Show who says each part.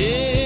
Speaker 1: Yeah.